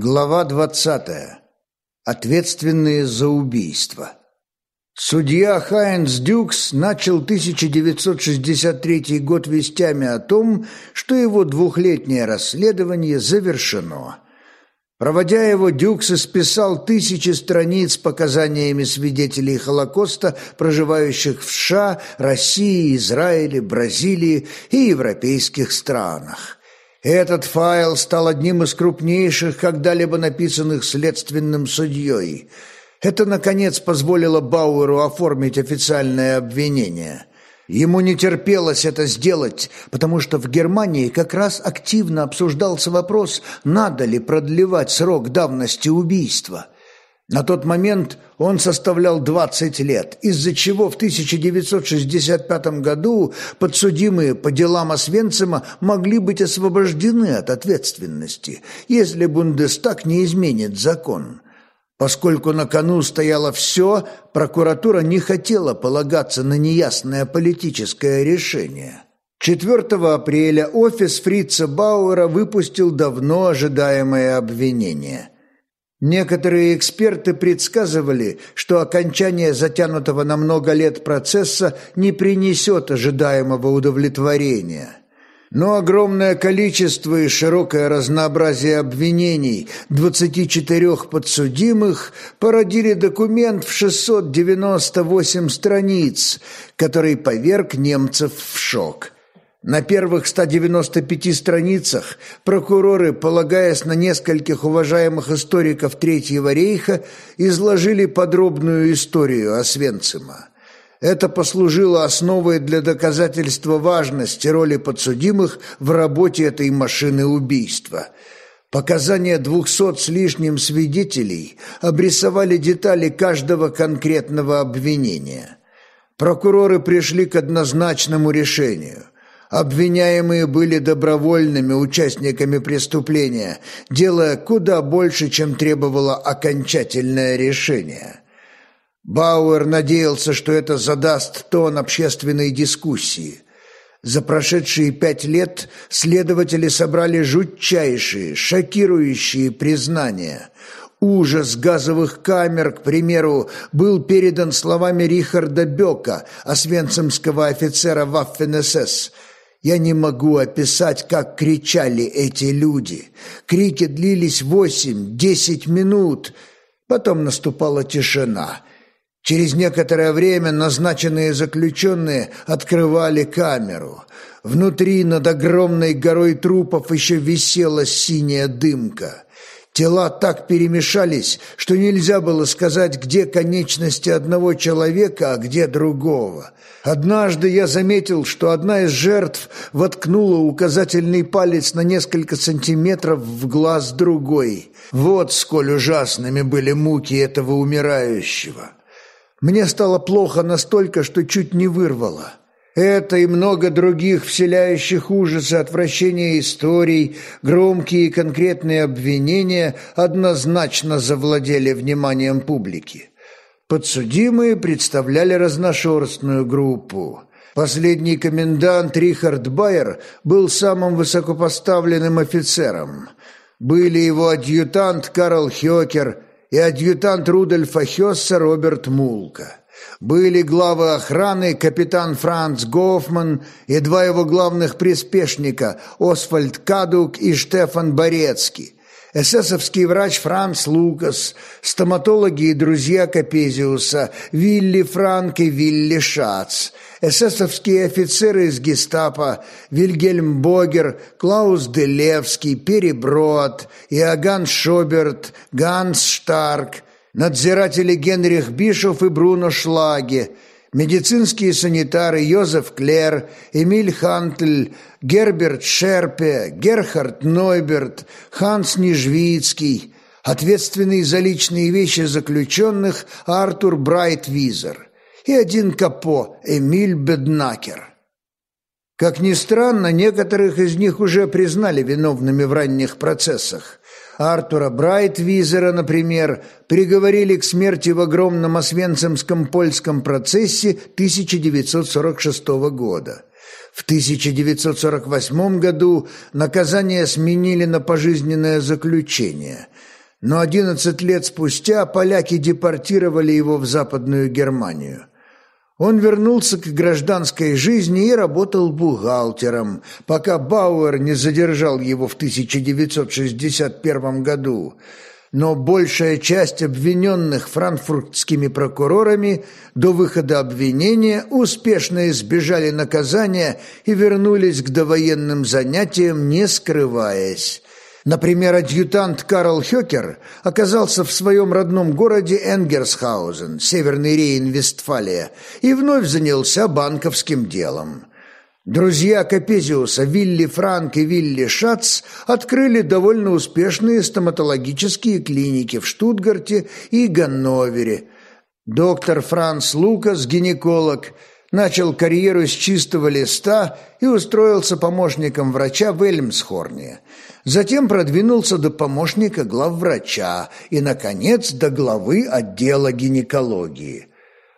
Глава двадцатая. Ответственные за убийство. Судья Хайнц Дюкс начал 1963 год вестями о том, что его двухлетнее расследование завершено. Проводя его, Дюкс исписал тысячи страниц показаниями свидетелей Холокоста, проживающих в США, России, Израиле, Бразилии и европейских странах. Этот файл стал одним из крупнейших, когда-либо написанных следственным судьей. Это, наконец, позволило Бауэру оформить официальное обвинение. Ему не терпелось это сделать, потому что в Германии как раз активно обсуждался вопрос, надо ли продлевать срок давности убийства – на тот момент он составлял 20 лет, из-за чего в 1965 году подсудимые по делам Освенцима могли быть освобождены от ответственности, если Бундестаг не изменит закон. Поскольку на кону стояло все, прокуратура не хотела полагаться на неясное политическое решение. 4 апреля офис Фрица Бауэра выпустил давно ожидаемое обвинение – Некоторые эксперты предсказывали, что окончание затянутого на много лет процесса не принесет ожидаемого удовлетворения. Но огромное количество и широкое разнообразие обвинений 24 подсудимых породили документ в 698 страниц, который поверг немцев в шок – на первых 195 страницах прокуроры, полагаясь на нескольких уважаемых историков Третьего рейха, изложили подробную историю Освенцима. Это послужило основой для доказательства важности роли подсудимых в работе этой машины убийства. Показания двухсот с лишним свидетелей обрисовали детали каждого конкретного обвинения. Прокуроры пришли к однозначному решению – Обвиняемые были добровольными участниками преступления, делая куда больше, чем требовало окончательное решение. Бауэр надеялся, что это задаст тон общественной дискуссии. За прошедшие пять лет следователи собрали жутчайшие, шокирующие признания. Ужас газовых камер, к примеру, был передан словами Рихарда Бека, освенцимского офицера Ваффен-СС – я не могу описать, как кричали эти люди. Крики длились восемь-десять минут. Потом наступала тишина. Через некоторое время назначенные заключенные открывали камеру. Внутри над огромной горой трупов еще висела синяя дымка. Тела так перемешались, что нельзя было сказать, где конечности одного человека, а где другого. Однажды я заметил, что одна из жертв воткнула указательный палец на несколько сантиметров в глаз другой. Вот сколь ужасными были муки этого умирающего. Мне стало плохо настолько, что чуть не вырвало. Это и много других вселяющих ужас и отвращение историй, громкие и конкретные обвинения однозначно завладели вниманием публики. Подсудимые представляли разношерстную группу. Последний комендант Рихард Байер был самым высокопоставленным офицером. Были его адъютант Карл Хёкер и адъютант Рудольфа Хёсса Роберт Мулка. Были главы охраны капитан Франц Гофман и два его главных приспешника Освальд Кадук и Штефан Борецкий. Эсэсовский врач Франц Лукас, стоматологи и друзья Капезиуса Вилли Франк и Вилли Шац, эсэсовские офицеры из гестапо Вильгельм Богер, Клаус Делевский, Переброд, Иоганн Шоберт, Ганс Штарк, надзиратели Генрих Бишов и Бруно Шлаге, медицинские санитары Йозеф Клер, Эмиль Хантль, Герберт Шерпе, Герхард Нойберт, Ханс Нижвицкий, ответственный за личные вещи заключенных Артур Брайтвизер и один капо Эмиль Беднакер. Как ни странно, некоторых из них уже признали виновными в ранних процессах. Артура Брайтвизера, например, приговорили к смерти в огромном Освенцимском польском процессе 1946 года. В 1948 году наказание сменили на пожизненное заключение, но 11 лет спустя поляки депортировали его в Западную Германию. Он вернулся к гражданской жизни и работал бухгалтером, пока Бауэр не задержал его в 1961 году – но большая часть обвиненных франкфуртскими прокурорами до выхода обвинения успешно избежали наказания и вернулись к довоенным занятиям, не скрываясь. Например, адъютант Карл Хёкер оказался в своем родном городе Энгерсхаузен, Северный Рейн-Вестфалия, и вновь занялся банковским делом. Друзья Капезиуса Вилли Франк и Вилли Шац открыли довольно успешные стоматологические клиники в Штутгарте и Ганновере. Доктор Франц Лукас, гинеколог, начал карьеру с чистого листа и устроился помощником врача в Эльмсхорне. Затем продвинулся до помощника главврача и, наконец, до главы отдела гинекологии.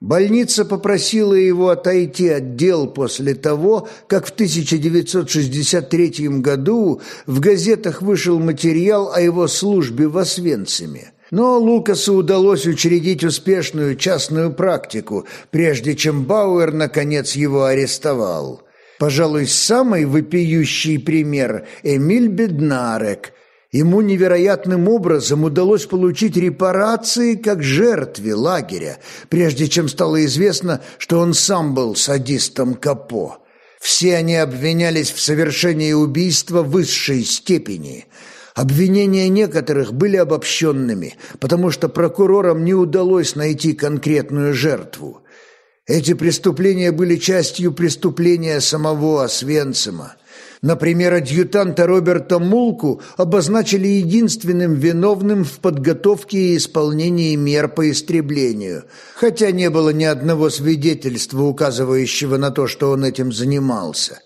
Больница попросила его отойти от дел после того, как в 1963 году в газетах вышел материал о его службе в Освенциме. Но Лукасу удалось учредить успешную частную практику, прежде чем Бауэр наконец его арестовал. Пожалуй, самый вопиющий пример – Эмиль Беднарек – Ему невероятным образом удалось получить репарации как жертве лагеря, прежде чем стало известно, что он сам был садистом Капо. Все они обвинялись в совершении убийства высшей степени. Обвинения некоторых были обобщенными, потому что прокурорам не удалось найти конкретную жертву. Эти преступления были частью преступления самого Освенцима. Например, адъютанта Роберта Мулку обозначили единственным виновным в подготовке и исполнении мер по истреблению, хотя не было ни одного свидетельства, указывающего на то, что он этим занимался.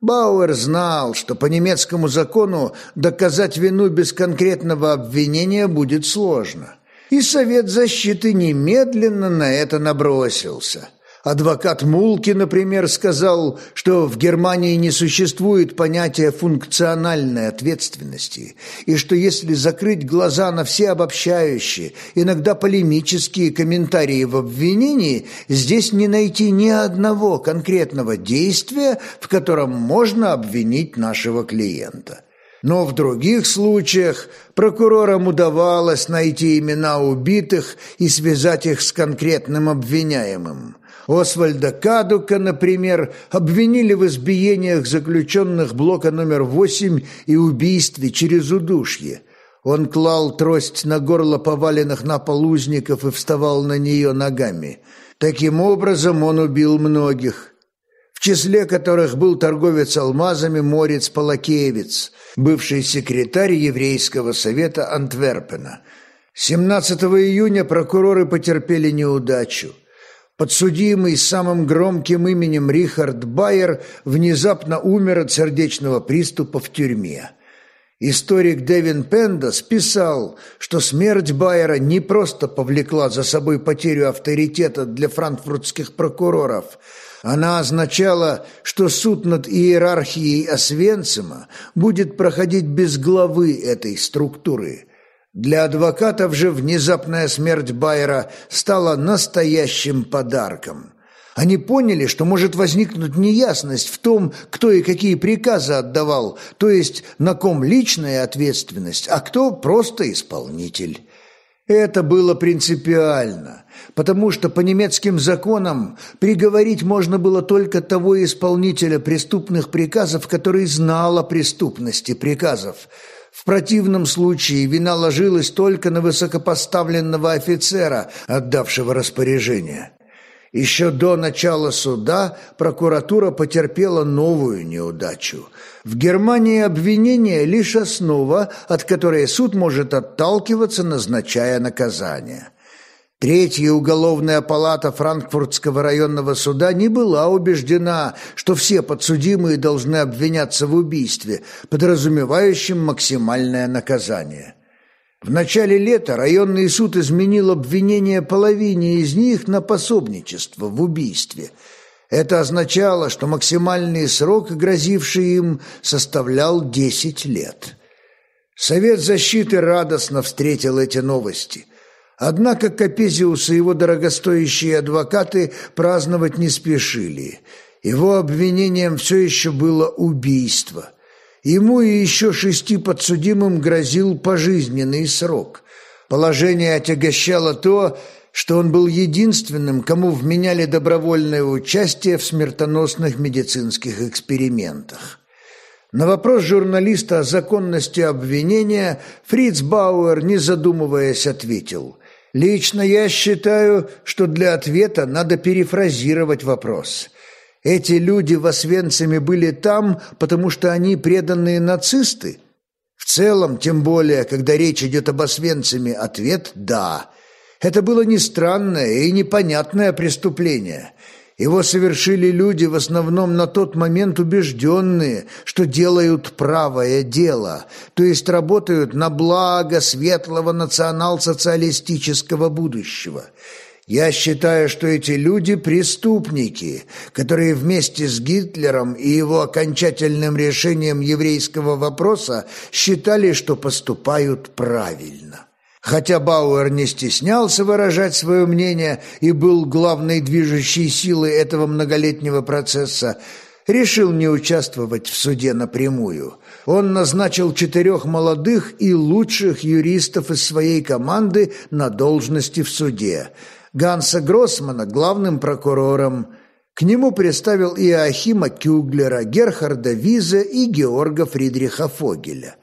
Бауэр знал, что по немецкому закону доказать вину без конкретного обвинения будет сложно. И Совет защиты немедленно на это набросился – Адвокат Мулки, например, сказал, что в Германии не существует понятия функциональной ответственности, и что если закрыть глаза на все обобщающие, иногда полемические комментарии в обвинении, здесь не найти ни одного конкретного действия, в котором можно обвинить нашего клиента. Но в других случаях прокурорам удавалось найти имена убитых и связать их с конкретным обвиняемым. Освальда Кадука, например, обвинили в избиениях заключенных блока номер 8 и убийстве через удушье. Он клал трость на горло поваленных на пол узников и вставал на нее ногами. Таким образом он убил многих, в числе которых был торговец алмазами Морец Палакеевец, бывший секретарь еврейского совета Антверпена. 17 июня прокуроры потерпели неудачу. Подсудимый с самым громким именем Рихард Байер внезапно умер от сердечного приступа в тюрьме. Историк Дэвин Пендас писал, что смерть Байера не просто повлекла за собой потерю авторитета для франкфуртских прокуроров, она означала, что суд над иерархией Освенцима будет проходить без главы этой структуры – для адвокатов же внезапная смерть Байера стала настоящим подарком. Они поняли, что может возникнуть неясность в том, кто и какие приказы отдавал, то есть на ком личная ответственность, а кто просто исполнитель. Это было принципиально, потому что по немецким законам приговорить можно было только того исполнителя преступных приказов, который знал о преступности приказов – в противном случае вина ложилась только на высокопоставленного офицера, отдавшего распоряжение. Еще до начала суда прокуратура потерпела новую неудачу. В Германии обвинение – лишь основа, от которой суд может отталкиваться, назначая наказание – Третья уголовная палата Франкфуртского районного суда не была убеждена, что все подсудимые должны обвиняться в убийстве, подразумевающем максимальное наказание. В начале лета районный суд изменил обвинение половине из них на пособничество в убийстве. Это означало, что максимальный срок, грозивший им, составлял 10 лет. Совет защиты радостно встретил эти новости. Однако Капезиус и его дорогостоящие адвокаты праздновать не спешили. Его обвинением все еще было убийство. Ему и еще шести подсудимым грозил пожизненный срок. Положение отягощало то, что он был единственным, кому вменяли добровольное участие в смертоносных медицинских экспериментах. На вопрос журналиста о законности обвинения Фриц Бауэр, не задумываясь, ответил «Лично я считаю, что для ответа надо перефразировать вопрос. Эти люди в Освенциме были там, потому что они преданные нацисты?» В целом, тем более, когда речь идет об Освенциме, ответ «да». Это было не странное и непонятное преступление. Его совершили люди, в основном на тот момент убежденные, что делают правое дело, то есть работают на благо светлого национал-социалистического будущего. Я считаю, что эти люди – преступники, которые вместе с Гитлером и его окончательным решением еврейского вопроса считали, что поступают правильно. Хотя Бауэр не стеснялся выражать свое мнение и был главной движущей силой этого многолетнего процесса, решил не участвовать в суде напрямую. Он назначил четырех молодых и лучших юристов из своей команды на должности в суде. Ганса Гроссмана главным прокурором. К нему представил Иоахима Кюглера, Герхарда Виза и Георга Фридриха Фогеля.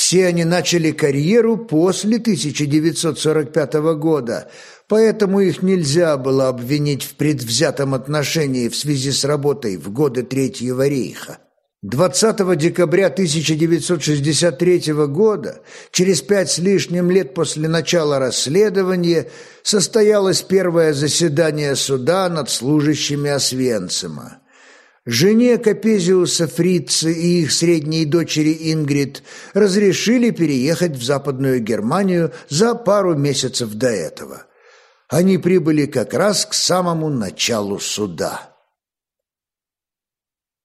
Все они начали карьеру после 1945 года, поэтому их нельзя было обвинить в предвзятом отношении в связи с работой в годы Третьего рейха. 20 декабря 1963 года, через пять с лишним лет после начала расследования, состоялось первое заседание суда над служащими Освенцима. Жене Капезиуса Фрица и их средней дочери Ингрид разрешили переехать в Западную Германию за пару месяцев до этого. Они прибыли как раз к самому началу суда.